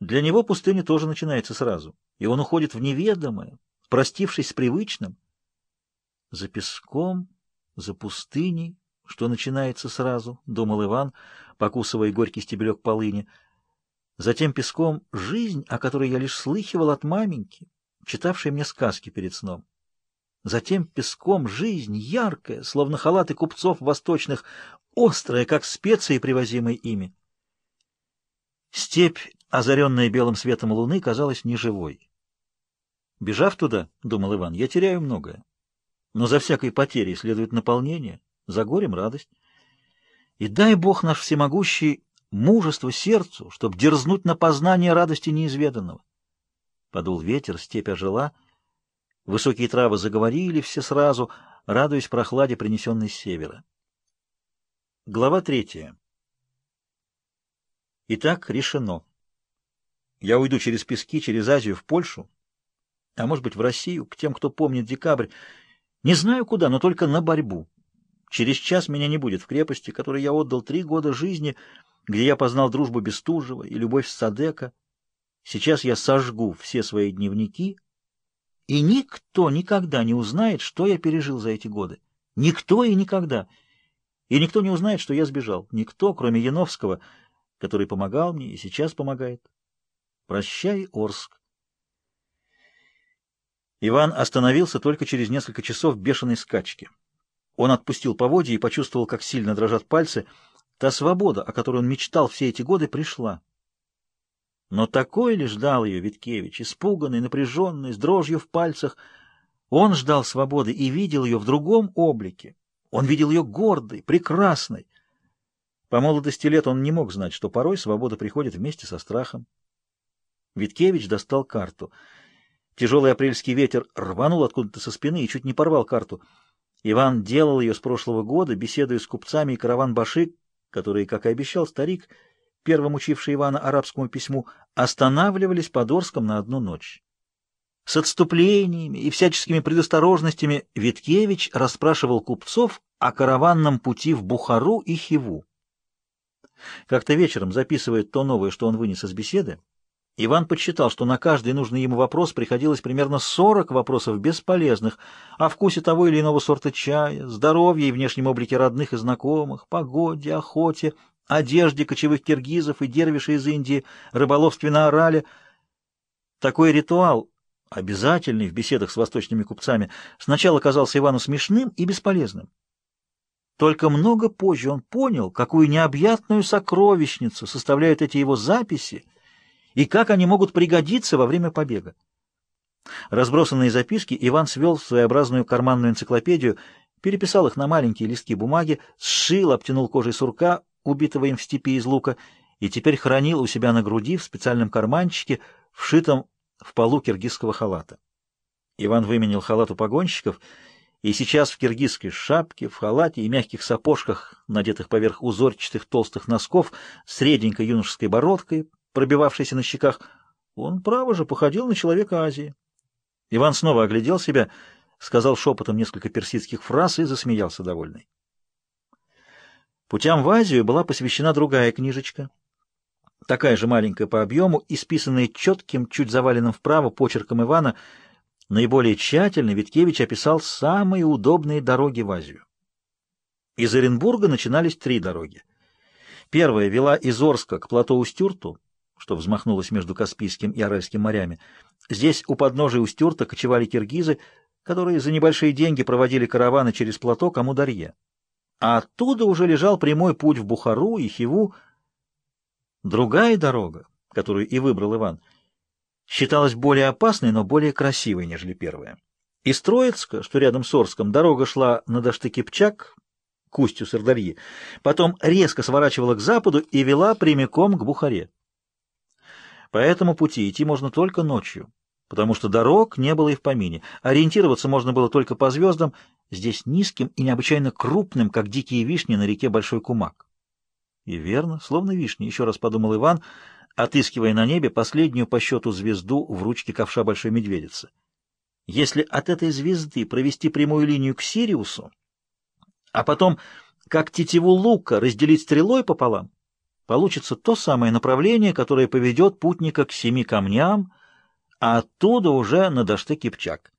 Для него пустыня тоже начинается сразу, и он уходит в неведомое, простившись с привычным. За песком, за пустыней, что начинается сразу, — думал Иван, покусывая горький стебелек полыни. Затем песком жизнь, о которой я лишь слыхивал от маменьки, читавшей мне сказки перед сном. Затем песком жизнь яркая, словно халаты купцов восточных, острая, как специи, привозимые ими. Степь озаренная белым светом луны, казалась неживой. Бежав туда, — думал Иван, — я теряю многое. Но за всякой потерей следует наполнение, за горем радость. И дай Бог наш всемогущий мужество сердцу, чтоб дерзнуть на познание радости неизведанного. Подул ветер, степь ожила, высокие травы заговорили все сразу, радуясь прохладе, принесенной с севера. Глава третья. Итак, решено. Я уйду через пески, через Азию, в Польшу, а может быть в Россию, к тем, кто помнит декабрь. Не знаю куда, но только на борьбу. Через час меня не будет в крепости, которой я отдал три года жизни, где я познал дружбу Бестужева и любовь Садека. Сейчас я сожгу все свои дневники, и никто никогда не узнает, что я пережил за эти годы. Никто и никогда. И никто не узнает, что я сбежал. Никто, кроме Яновского, который помогал мне и сейчас помогает. Прощай, Орск. Иван остановился только через несколько часов бешеной скачки. Он отпустил поводья и почувствовал, как сильно дрожат пальцы. Та свобода, о которой он мечтал все эти годы, пришла. Но такой ли ждал ее Виткевич, испуганный, напряженный, с дрожью в пальцах? Он ждал свободы и видел ее в другом облике. Он видел ее гордой, прекрасной. По молодости лет он не мог знать, что порой свобода приходит вместе со страхом. Виткевич достал карту. Тяжелый апрельский ветер рванул откуда-то со спины и чуть не порвал карту. Иван делал ее с прошлого года, беседуя с купцами и караван-баши, которые, как и обещал старик, первым учивший Ивана арабскому письму, останавливались под Орском на одну ночь. С отступлениями и всяческими предосторожностями Виткевич расспрашивал купцов о караванном пути в Бухару и Хиву. Как-то вечером, записывая то новое, что он вынес из беседы, Иван подсчитал, что на каждый нужный ему вопрос приходилось примерно 40 вопросов бесполезных о вкусе того или иного сорта чая, здоровье и внешнем облике родных и знакомых, погоде, охоте, одежде кочевых киргизов и дервишей из Индии, рыболовстве на Орале. Такой ритуал, обязательный в беседах с восточными купцами, сначала казался Ивану смешным и бесполезным. Только много позже он понял, какую необъятную сокровищницу составляют эти его записи — и как они могут пригодиться во время побега. Разбросанные записки Иван свел в своеобразную карманную энциклопедию, переписал их на маленькие листки бумаги, сшил, обтянул кожей сурка, убитого им в степи из лука, и теперь хранил у себя на груди в специальном карманчике, вшитом в полу киргизского халата. Иван выменил халат у погонщиков, и сейчас в киргизской шапке, в халате и мягких сапожках, надетых поверх узорчатых толстых носков, с реденькой юношеской бородкой, пробивавшийся на щеках. Он, право же, походил на человека Азии. Иван снова оглядел себя, сказал шепотом несколько персидских фраз и засмеялся довольный. Путям в Азию была посвящена другая книжечка, такая же маленькая по объему, исписанная четким, чуть заваленным вправо почерком Ивана. Наиболее тщательно Виткевич описал самые удобные дороги в Азию. Из Оренбурга начинались три дороги. Первая вела из Орска к плато Устюрту, что взмахнулось между Каспийским и Аральским морями. Здесь у подножия Устюрта кочевали киргизы, которые за небольшие деньги проводили караваны через плато к А оттуда уже лежал прямой путь в Бухару и Хиву. Другая дорога, которую и выбрал Иван, считалась более опасной, но более красивой, нежели первая. Из Троицка, что рядом с Орском, дорога шла на Даштыкипчак, кустью устью Сырдарьи, потом резко сворачивала к западу и вела прямиком к Бухаре. По этому пути идти можно только ночью, потому что дорог не было и в помине. Ориентироваться можно было только по звездам, здесь низким и необычайно крупным, как дикие вишни на реке Большой Кумак. И верно, словно вишни, еще раз подумал Иван, отыскивая на небе последнюю по счету звезду в ручке ковша Большой Медведицы. Если от этой звезды провести прямую линию к Сириусу, а потом, как тетиву лука, разделить стрелой пополам, получится то самое направление, которое поведет путника к семи камням, а оттуда уже на дошты Кипчак.